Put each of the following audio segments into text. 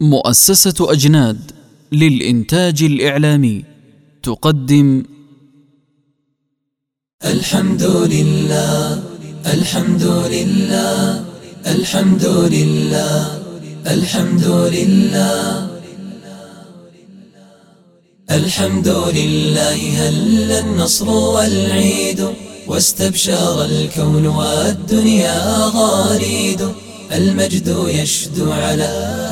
مؤسسة أجناد للإنتاج الإعلامي تقدم الحمد لله الحمد لله الحمد لله الحمد لله الحمد لله. هل النصر والعيد واستبشر الكون والدنيا غاريد المجد يشدو على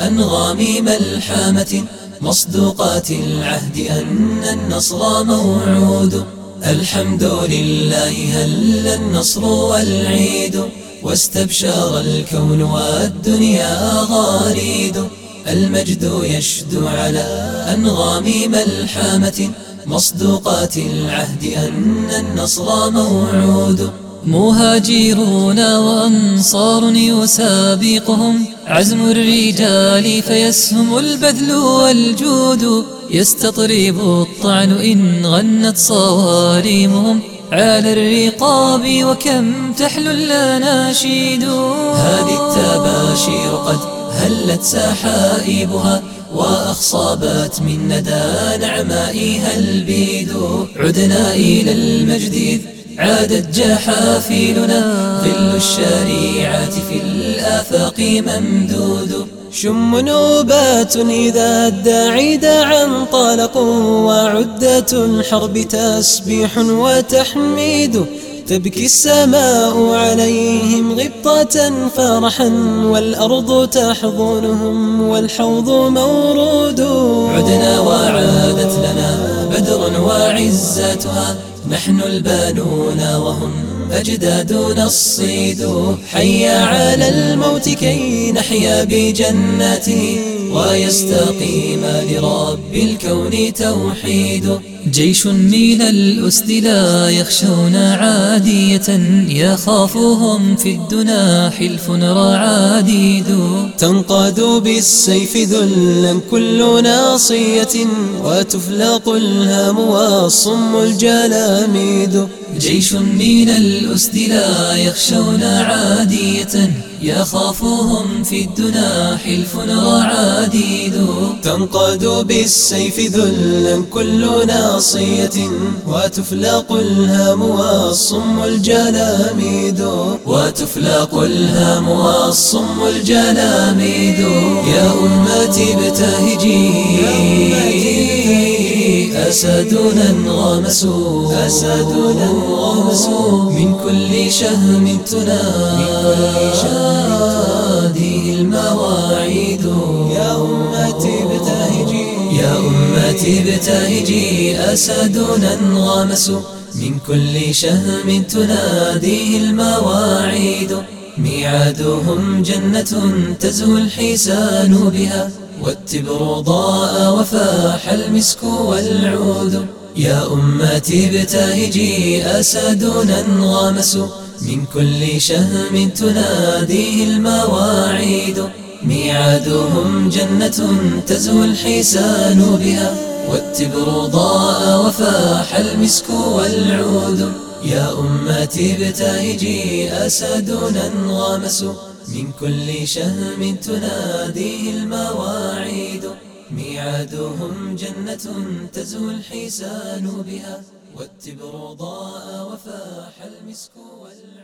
أنغام ملحمة مصدوقات العهد أن النصر موعود. الحمد لله هل النصر والعيد؟ واستبشر الكون والدنيا غاريد المجد يشدو على أنغام ملحمة مصدوقات العهد أن النصر موعود. مهاجرون وأنصار يسابقهم عزم الرجال فيسهم البذل والجود. يستطرب الطعن إن غنت صواريمهم على الرقاب وكم تحلو الأناشيد. هذه التباشير قد هلت سحائبها وأخصابت من ندى نعمائها البيد. عدنا إلى المجد عادت جحافيلنا ظل الشريعة في الآفاق ممدود. شم نوبات إذا الداعي دعا طلقوا وعدة الحرب تسبيح وتحميد. تبكي السماء عليهم غبطة فرحا والأرض تحضنهم والحوض مورود. عدنا وعادت لنا بدر وعزتها نحن البانون وهم أجدادنا الصيد. حي على الموت كي نحيا بجناته ويستقيم لرب الكون توحيد. جيش من الأسد لا يخشون عادية يخافهم في الدنا حلف رعاديد تنقاد بالسيف ذلا كل ناصية وتفلق الهام والصم الجلاميد جيش من الأسد لا يخشون عادية يخافهم في الدنا حلف رعاديد تنقاد بالسيف ذلا كل ناصية وتفلق الهام والصم الجلاميد. وتفلق الهام والصم الجلاميد. يا أمتي ابتهجي. أسدنا انغمسوا أسدنا انغمسوا من كل شهم تنادي المواعيد. أمتي ابتهجي أسدنا انغمسوا من كل شهم تناديه المواعيد. ميعادهم جنة تزهو الحسان بها والتبر ضاء وفاح المسك والعود. يا أمتي ابتهجي أسدنا انغمس من كل شهم تناديه المواعيد. ميعادهم جنة تزهو الحسان بها والتبر ضاء وفاح المسك والعود. يا أمتي ابتهجي أسدنا انغمس من كل شهم تناديه المواعيد. ميعادهم جنة تزهو الحسان بها. والتبر ضاء وفاح المسك والعود.